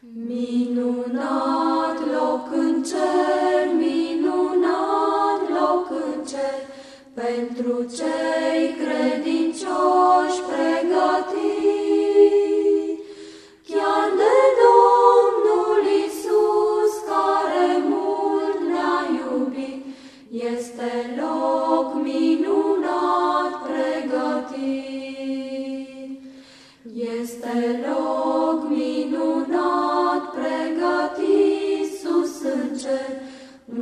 Minunat loc în cer, minunat loc în cer, pentru cei credincioși pregătiți. Chiar de Domnul Isus, care mult ne-a iubit, este loc minunat pregătit. Este loc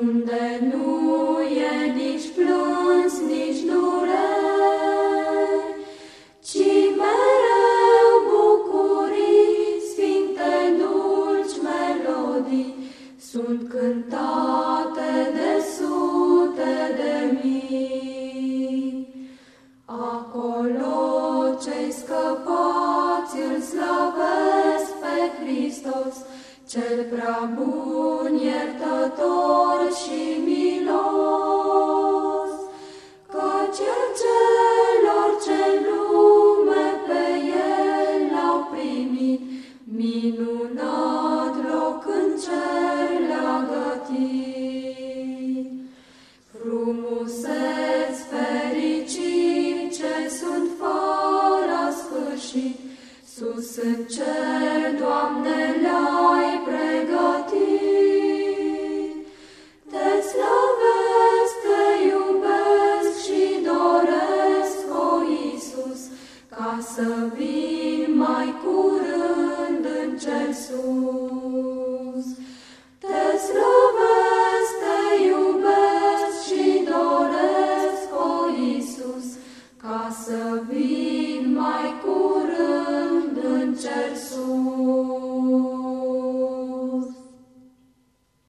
unde nu e nici plâns, nici dureri, ci mereu bucurii, sfinte dulci melodii, sunt cântate cel prea bun, iertător și milos. Căci el celor ce lume pe el l-au primit, minunat loc în cer l-a gătit. Frumuseți Sunt cer, Doamne, le-ai pregătit, Te slăvesc, Te iubesc și doresc, O Iisus, ca să vin mai curând.